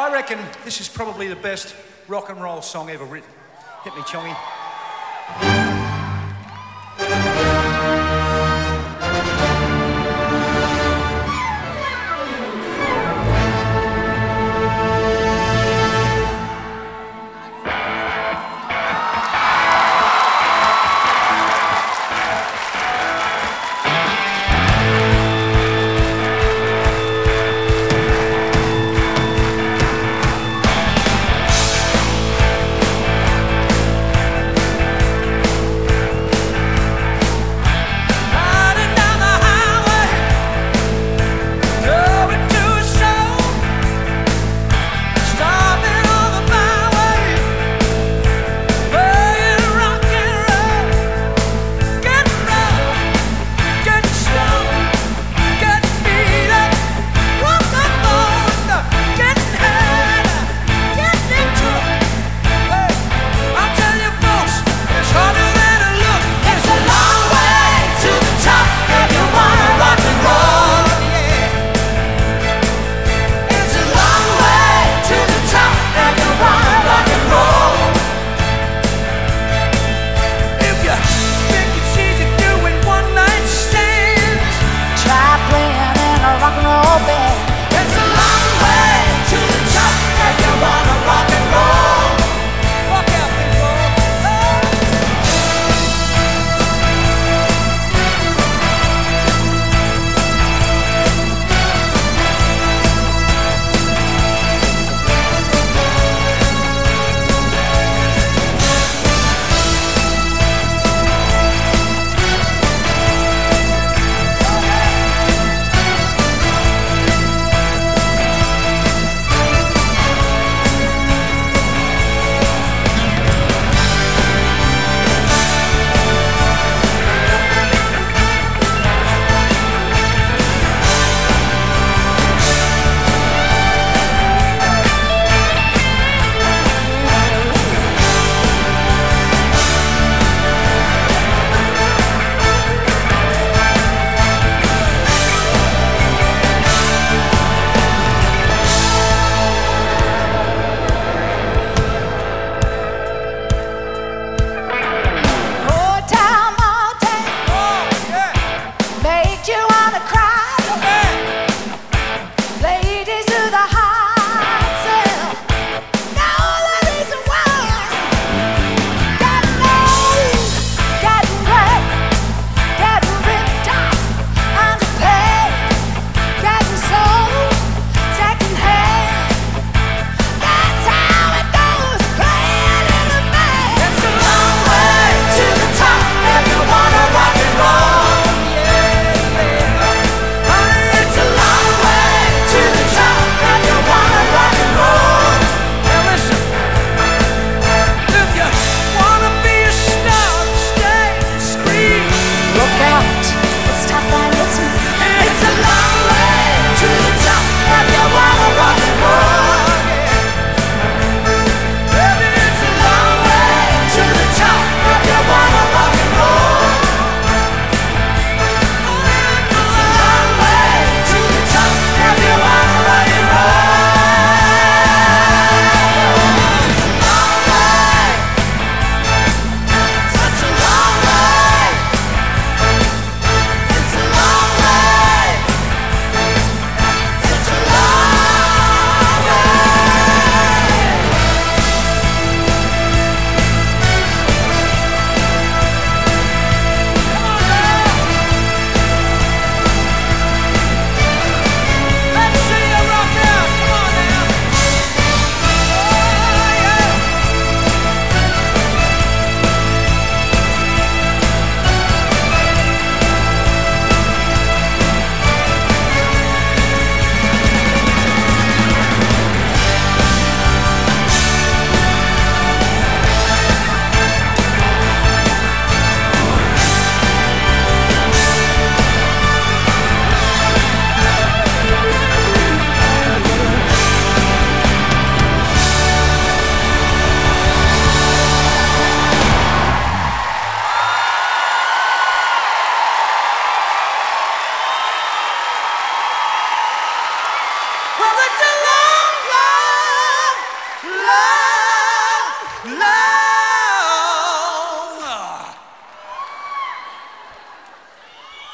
I reckon this is probably the best rock and roll song ever written. Hit me, Chongy.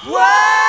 Whoa!